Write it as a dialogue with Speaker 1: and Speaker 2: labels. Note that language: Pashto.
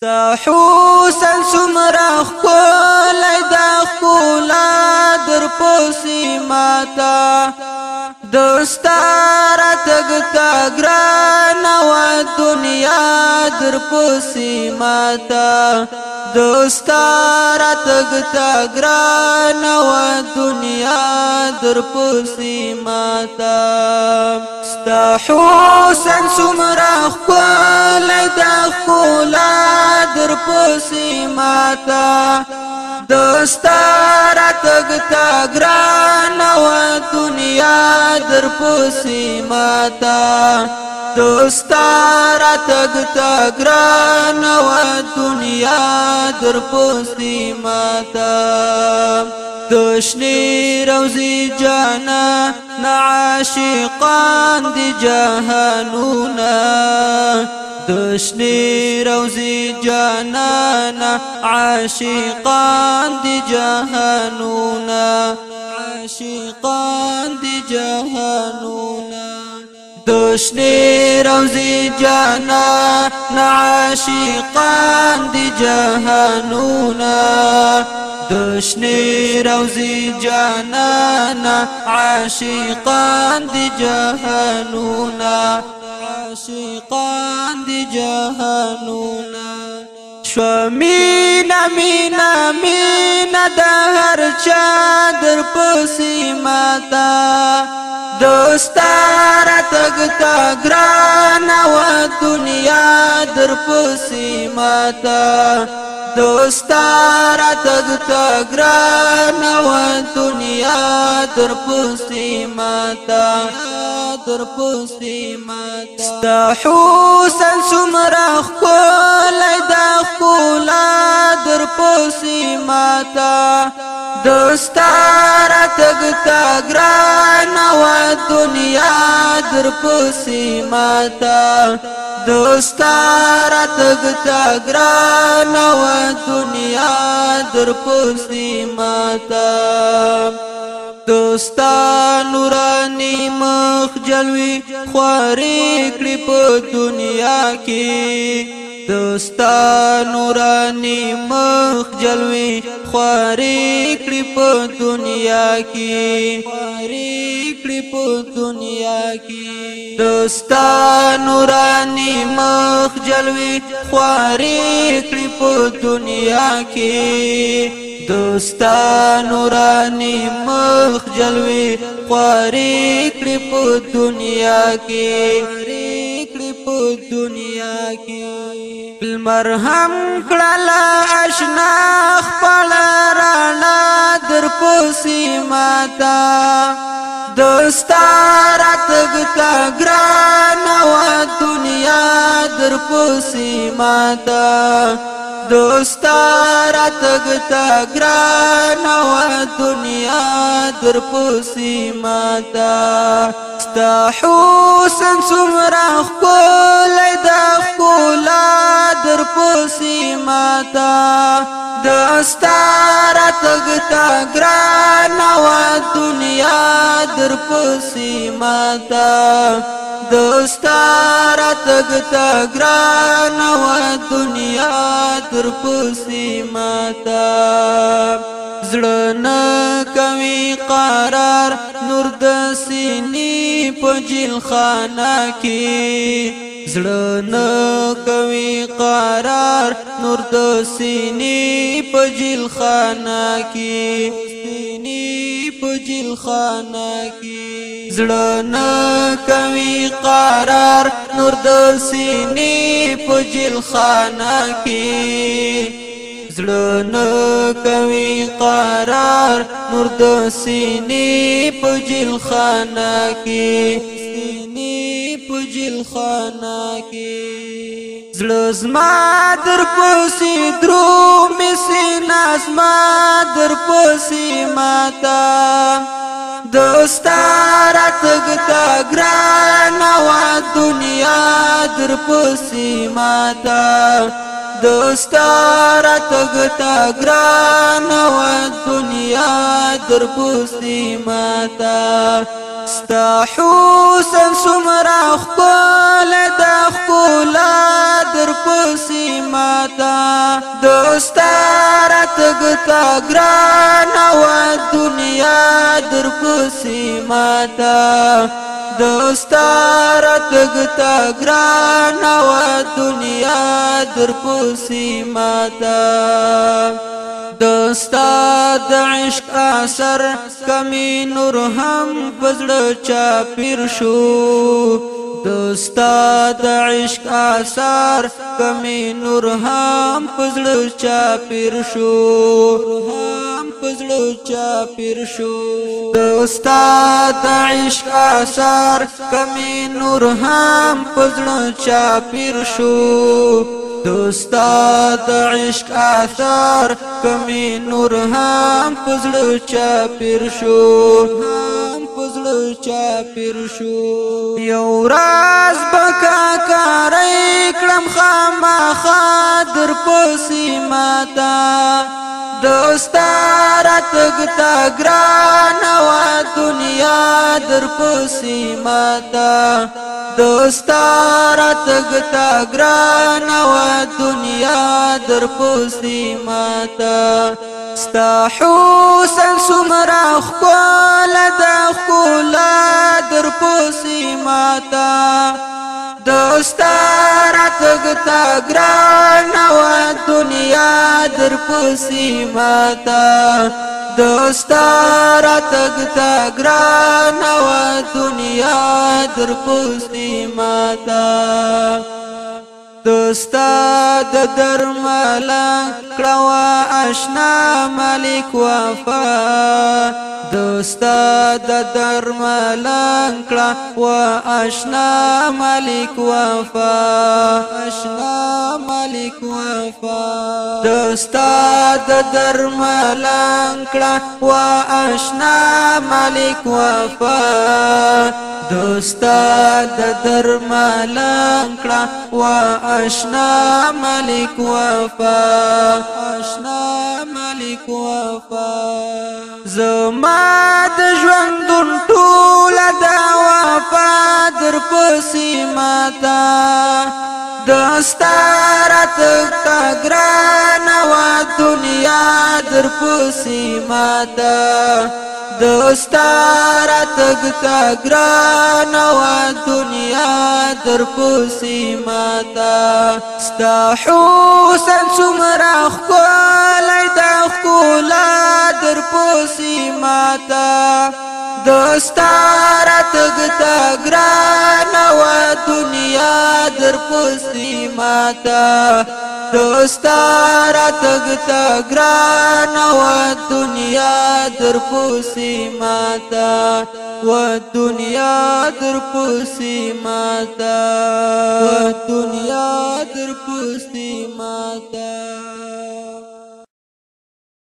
Speaker 1: ستا حسن سمرا خولا دا خولا در پوسی ماتا درستارا تگتا گرانا و دنیا در پوسی ماتا دستارت گتا گران و دنیا در پسی ماتا ستا حسن سمرا خول دا خولا در پسی ماتا دستار تګ تا ګران و دنیا در پوسی ماتا دستار تګ تا ګران و دنیا در پوسی ماتا دشنی روزی جانا نعاشقان دی جهانونا دشنی روزی جانانا عاشقان دی جهانونا عاشقان دی جهانونا دشنی روزی جانانا عاشقان دی جهانونا دشنی روزی جانانا عاشقان دی جهانونا عاشقان دی جهانونا شو مینا مینا مینا د هر چا در پسی ماتا دوستارا تگتا گرانا و دنیا در پسی ماتا دوستارا تگتا گرانا و دنیا در پسی ماتا در پسی ماتا ستا حسن سمرا خولای دا خولا در پسی ماتا دوستارا را تګتا ګران وا دنیا در پسې ماتا دوستا را تګتا ګران وا دنیا در پسې ماتا دوستا نورانی مخ جلوی خواری کړی په دنیا کې دستا نورانی مخ جلوی خواری کړی په دنیا کې خواری کړی په دنیا کې دستا نورانی مخ جلوی خواری کړی په دنیا کې دستا نورانی مخ جلوی خواری کړی په دنیا کې په دنیا کې المرهم کړل آشنا خپل رانا در پوسی ماتا دستاراتګ تا ګران وا دنیا در پوسی ماتا دستاراتګ تا ګران وا دنیا در پوسی ماتا ستا حسن سمرا خپل دا خپل در پسې ماتا د استار تګتا ګران وا دنیا در پسې ماتا د استار تګتا ګران وا دنیا در پسې ماتا زړه نه کوي قرار نور د سینې په جیل خانه کې زړه نه کوي قرار نور د سینې په جیل خانه کې سینې په جیل خانه کې زړه نه کوي قرار نور د سینې په جیل خانه کې زړه نه کوي قرار نور د سینې په جلخانه کې سینې په جلخانه کې زړه زما در پسې درو مې سینا زما در پسې ماتا دستارت گتا گران و دنیا در پسی ماتا د ستار تګ تا ګران و دنیا در پوستی ماتا ستا حسن سمرا خپل د خپل در پوسی ماتا د ستار تګتا ګران او دنیا در پسې ماتا دوستار تګتا ګران او دنیا در پسې ماتا دستاد عشق اثر کمی نور هم پزړه چا پیر شو دوستا د عشق آثار کمی نور هم پزړو چا پیر شو هم پزړو چا پیر شو دوستا د عشق آثار کمی نور هم پزړو چا پیر شو دوستا د عشق آثار کمی نور هم پزړو چا پیر شو هم زړه چا پیر شو یو راز بکا کارې کړم خامخا پسی ماتا دوستارت گتا گرانوا دنیا در پسی ماتا دوستارت گتا گرانوا دنیا در پسی ماتا ستا حسن سمرا خکول دا خکولا در پسی ماتا دوستارت گتا گرانا دنیا در پسی ماتا دوستارا تک تا گران و دنیا در پسی ماتا دستا د درملا کړوا آشنا مالک وفا دستا د درملا کړوا آشنا مالک وفا آشنا مالک وفا د استاد درملان کړه وا آشنا مالک وفا د استاد درملان کړه وا آشنا مالک وفا آشنا مالک وفا زما د ژوندون ټول دا وفا در پسې ماتا دستارت تا گران و دنیا در پسی ماتا دستارت تا گران و دنیا در پسی ماتا ستا حسن سمرا خوالای دا خولا در پسی ماتا دستارت تا گران دنیا در پستی ماتا دوستا را تگ تگ را نو دنیا در پسی ماتا و دنیا در پسی ماتا و دنیا در پسی ماتا